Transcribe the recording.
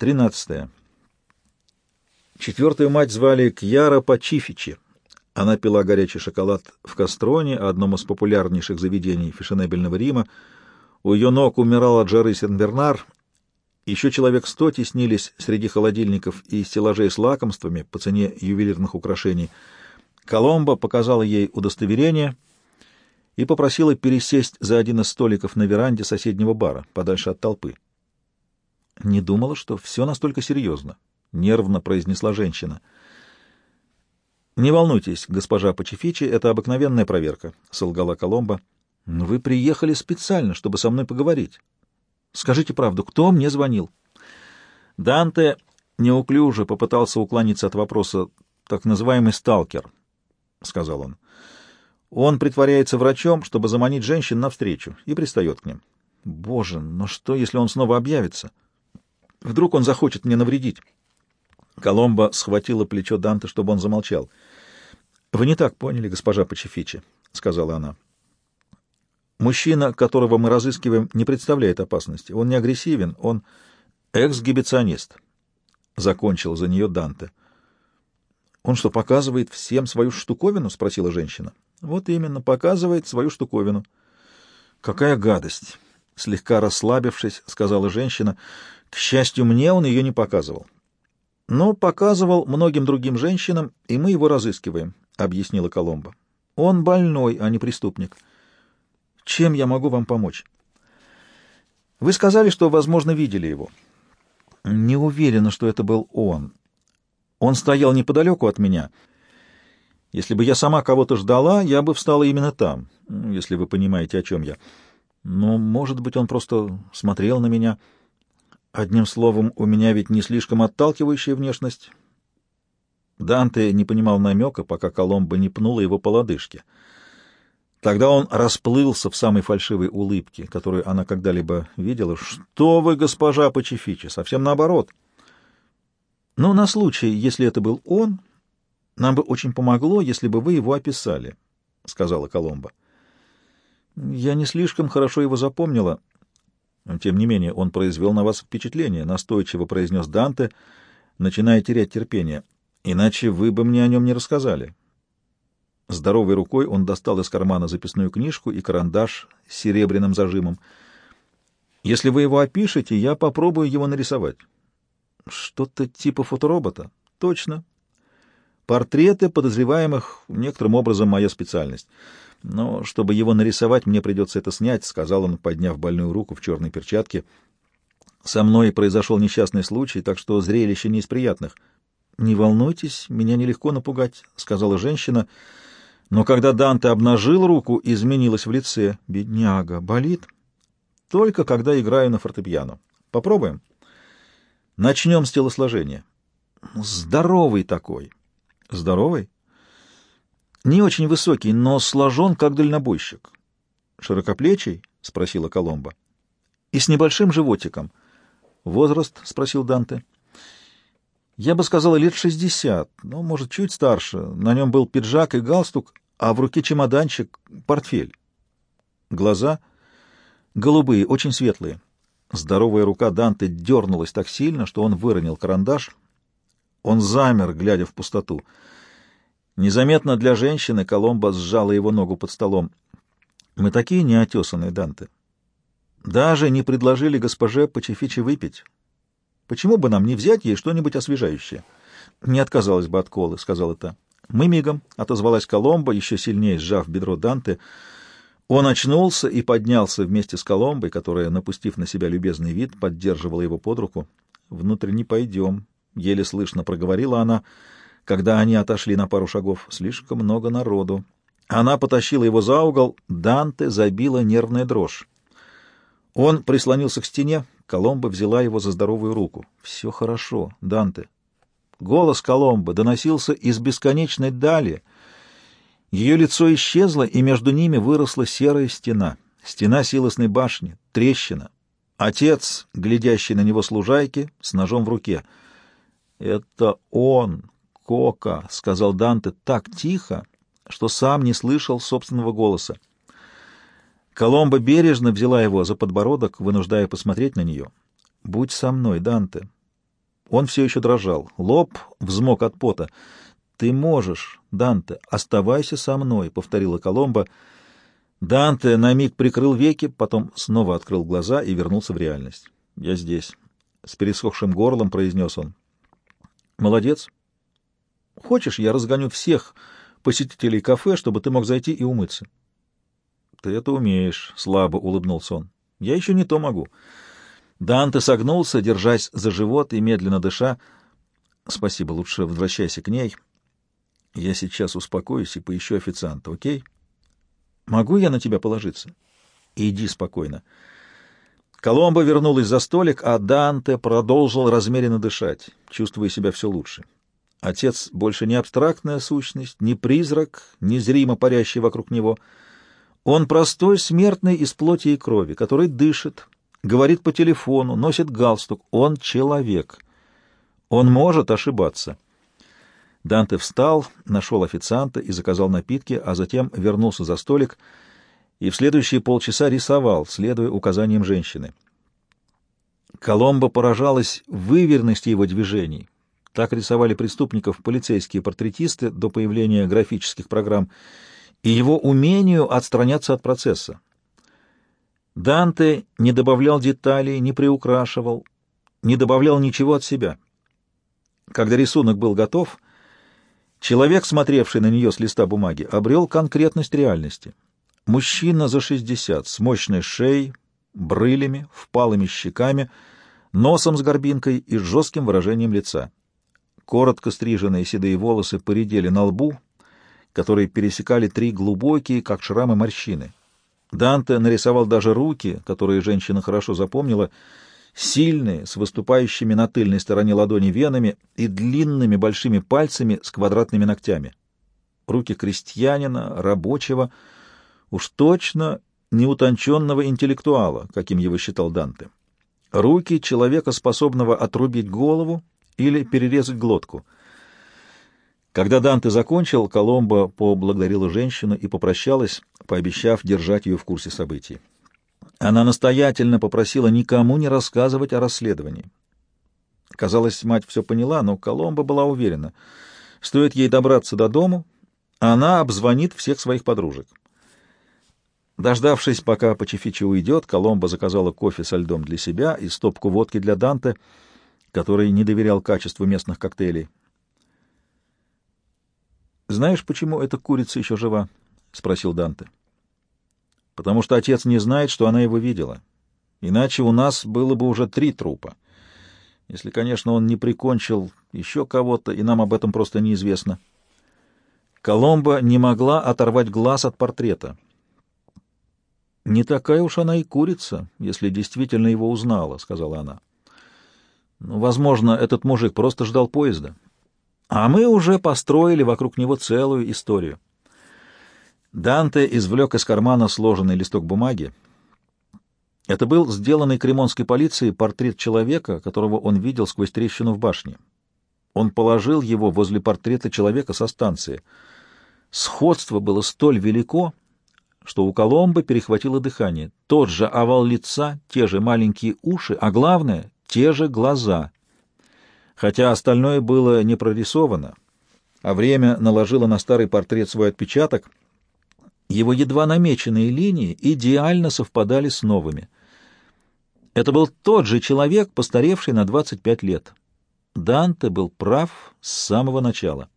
Тринадцатое. Четвертую мать звали Кьяра Пачифичи. Она пила горячий шоколад в Кастроне, одном из популярнейших заведений фешенебельного Рима. У ее ног умирал от жары Сен-Бернар. Еще человек сто теснились среди холодильников и стеллажей с лакомствами по цене ювелирных украшений. Коломбо показала ей удостоверение и попросила пересесть за один из столиков на веранде соседнего бара, подальше от толпы. Не думала, что все настолько серьезно. — нервно произнесла женщина. «Не волнуйтесь, госпожа Пачефичи, это обыкновенная проверка», — солгала Коломба. «Но вы приехали специально, чтобы со мной поговорить. Скажите правду, кто мне звонил?» Данте неуклюже попытался уклониться от вопроса «так называемый сталкер», — сказал он. «Он притворяется врачом, чтобы заманить женщин навстречу, и пристает к ним. Боже, но что, если он снова объявится? Вдруг он захочет мне навредить?» Коломба схватила плечо Данте, чтобы он замолчал. — Вы не так поняли, госпожа Пачефичи, — сказала она. — Мужчина, которого мы разыскиваем, не представляет опасности. Он не агрессивен, он эксгибиционист. Закончил за нее Данте. — Он что, показывает всем свою штуковину? — спросила женщина. — Вот именно, показывает свою штуковину. — Какая гадость! — слегка расслабившись, сказала женщина. — К счастью, мне он ее не показывал. — но показывал многим другим женщинам, и мы его разыскиваем, — объяснила Коломба. Он больной, а не преступник. Чем я могу вам помочь? Вы сказали, что, возможно, видели его. Не уверена, что это был он. Он стоял неподалеку от меня. Если бы я сама кого-то ждала, я бы встала именно там, если вы понимаете, о чем я. Но, может быть, он просто смотрел на меня... Одним словом, у меня ведь не слишком отталкивающая внешность. Данте не понимал намека, пока Коломба не пнула его по лодыжке. Тогда он расплылся в самой фальшивой улыбке, которую она когда-либо видела. «Что вы, госпожа Пачефичи, совсем наоборот!» «Но на случай, если это был он, нам бы очень помогло, если бы вы его описали», — сказала Коломба. «Я не слишком хорошо его запомнила». Тем не менее, он произвел на вас впечатление, — настойчиво произнес Данте, начиная терять терпение. Иначе вы бы мне о нем не рассказали. Здоровой рукой он достал из кармана записную книжку и карандаш с серебряным зажимом. Если вы его опишете, я попробую его нарисовать. Что-то типа фоторобота. Точно. Портреты подозреваемых некоторым образом моя специальность. Но чтобы его нарисовать, мне придется это снять, — сказал он, подняв больную руку в черной перчатке. Со мной произошел несчастный случай, так что зрелище не из приятных. — Не волнуйтесь, меня нелегко напугать, — сказала женщина. Но когда Данте обнажил руку, изменилась в лице. Бедняга, болит? Только когда играю на фортепиано. Попробуем? Начнем с телосложения. Здоровый такой. Здоровый? Не очень высокий, но сложен, как дальнобойщик. Широкоплечий? — спросила Коломба. И с небольшим животиком. Возраст? — спросил Данте. Я бы сказала, лет шестьдесят, но, может, чуть старше. На нем был пиджак и галстук, а в руке чемоданчик, портфель. Глаза голубые, очень светлые. Здоровая рука Данте дернулась так сильно, что он выронил карандаш. Он замер, глядя в пустоту. Незаметно для женщины Коломба сжала его ногу под столом. «Мы такие неотесанные, Данте. Даже не предложили госпоже Пачефичи выпить. Почему бы нам не взять ей что-нибудь освежающее?» «Не отказалась бы от колы», — сказала та. «Мы мигом», — отозвалась Коломба, еще сильнее сжав бедро Данте. Он очнулся и поднялся вместе с Коломбой, которая, напустив на себя любезный вид, поддерживала его под руку. «Внутрь не пойдем», — еле слышно проговорила она, — когда они отошли на пару шагов. Слишком много народу. Она потащила его за угол, Данте забила нервная дрожь. Он прислонился к стене, Коломба взяла его за здоровую руку. «Все хорошо, Данте». Голос Коломбы доносился из бесконечной дали. Ее лицо исчезло, и между ними выросла серая стена. Стена силосной башни, трещина. Отец, глядящий на него с лужайки, с ножом в руке. «Это он!» Кока, — сказал Данте так тихо, что сам не слышал собственного голоса. Коломба бережно взяла его за подбородок, вынуждая посмотреть на нее. — Будь со мной, Данте. Он все еще дрожал, лоб взмок от пота. «Ты можешь, Данте, оставайся со мной», — повторила Коломба. Данте на миг прикрыл веки, потом снова открыл глаза и вернулся в реальность. «Я здесь», — с пересохшим горлом произнес он. «Молодец. Хочешь, я разгоню всех посетителей кафе, чтобы ты мог зайти и умыться?» «Ты это умеешь», — слабо улыбнулся он. «Я еще не то могу». Данте согнулся, держась за живот и медленно дыша. «Спасибо, лучше возвращайся к ней. Я сейчас успокоюсь и поищу официанта, окей? Могу я на тебя положиться? Иди спокойно». Коломбо вернулась за столик, а Данте продолжил размеренно дышать, чувствуя себя все лучше. Отец больше не абстрактная сущность, не призрак, не зримо парящий вокруг него. Он простой смертный из плоти и крови, который дышит, говорит по телефону, носит галстук. Он человек. Он может ошибаться. Данте встал, нашел официанта и заказал напитки, а затем вернулся за столик и в следующие полчаса рисовал, следуя указаниям женщины. Коломбо поражалась выверенности его движений. Так рисовали преступников полицейские портретисты до появления графических программ и его умению отстраняться от процесса. Данте не добавлял деталей, не приукрашивал, не добавлял ничего от себя. Когда рисунок был готов, человек, смотревший на нее с листа бумаги, обрел конкретность реальности. Мужчина за шестьдесят, с мощной шеей, брылями, впалыми щеками, носом с горбинкой и жестким выражением лица. Коротко стриженные седые волосы поредели на лбу, которые пересекали три глубокие, как шрамы, морщины. Данте нарисовал даже руки, которые женщина хорошо запомнила, сильные, с выступающими на тыльной стороне ладони венами и длинными большими пальцами с квадратными ногтями. Руки крестьянина, рабочего, уж точно неутонченного интеллектуала, каким его считал Данте. Руки человека, способного отрубить голову или перерезать глотку — когда Данте закончил, Коломбо поблагодарила женщину и попрощалась, пообещав держать ее в курсе событий. Она настоятельно попросила никому не рассказывать о расследовании. Казалось, мать все поняла, но Коломбо была уверена. Стоит ей добраться до дому, она обзвонит всех своих подружек. Дождавшись, пока Пачефичи уйдет, Коломбо заказала кофе со льдом для себя и стопку водки для Данте, который не доверял качеству местных коктейлей. «Знаешь, почему эта курица еще жива?» — спросил Данте. «Потому что отец не знает, что она его видела. Иначе у нас было бы уже три трупа. Если, конечно, он не прикончил еще кого-то, и нам об этом просто неизвестно». Коломба не могла оторвать глаз от портрета. «Не такая уж она и курица, если действительно его узнала», — сказала она. «Ну, возможно, этот мужик просто ждал поезда». А мы уже построили вокруг него целую историю. Данте извлек из кармана сложенный листок бумаги. Это был сделанный кремонской полицией портрет человека, которого он видел сквозь трещину в башне. Он положил его возле портрета человека со станции. Сходство было столь велико, что у Коломбо перехватило дыхание. Тот же овал лица, те же маленькие уши, а главное — те же глаза — хотя остальное было не прорисовано, а время наложило на старый портрет свой отпечаток, его едва намеченные линии идеально совпадали с новыми. Это был тот же человек, постаревший на 25 лет. Данте был прав с самого начала.